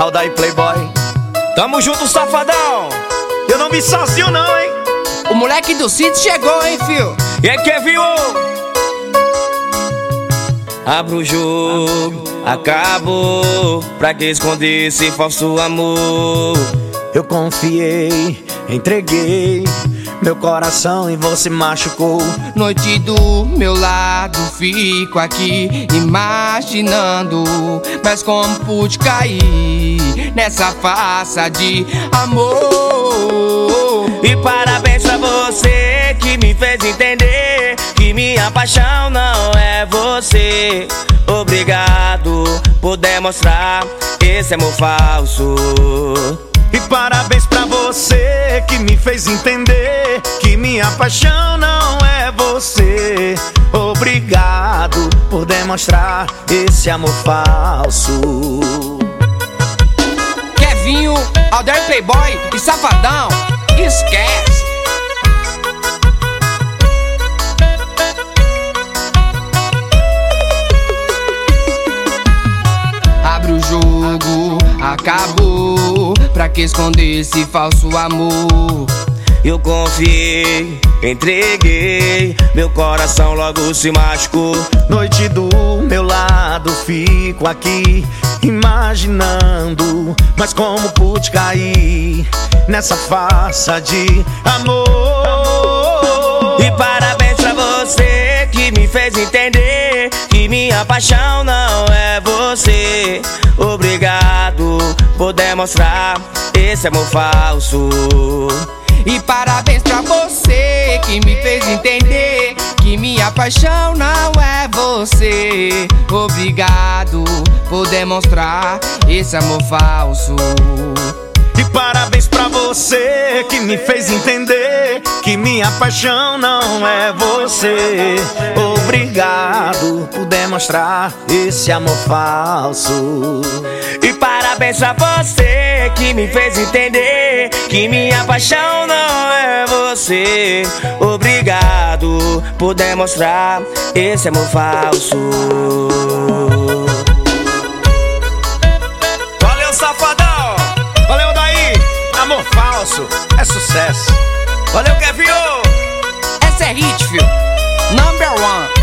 Aldair Playboy. Tamo junto, safadão. Eu não vi sozinho, não, hein? O moleque do sítio chegou, hein, fio? E aí, Kevin? Abra o jogo, acabou. Pra que esconder esse falso amor? Eu confiei, entreguei meu coração e você machucou. Noite do meu lado, fico aqui imaginando. Mas como pude cair nessa farsa de amor? E parabéns pra você que me fez entender que minha paixão não é você. Obrigado por demonstrar esse amor falso. E parabéns pra você que me fez entender que minha paixão não é você. Obrigado por demonstrar esse amor falso. Kevinho, Alder Playboy e Safadão, esquece. Abre o jogo, acabou. Pra que esconder esse falso amor? Eu confiei, entreguei, meu coração logo se machucou. Noite do meu lado, fico aqui imaginando. Mas como pude cair nessa farsa de amor? E parabéns pra você que me fez entender que minha paixão não é você. Obrigado por demonstrar esse amor falso. E parabéns pra você que me fez entender que minha paixão não é você. Obrigado por demonstrar esse amor falso. Você que me fez entender que minha paixão não é você. Obrigado por demonstrar esse amor falso. E parabéns pra você que me fez entender que minha paixão não é você. Obrigado por demonstrar esse amor falso. Sucesso. Valeu, Kevin! Essa é hit. Number one.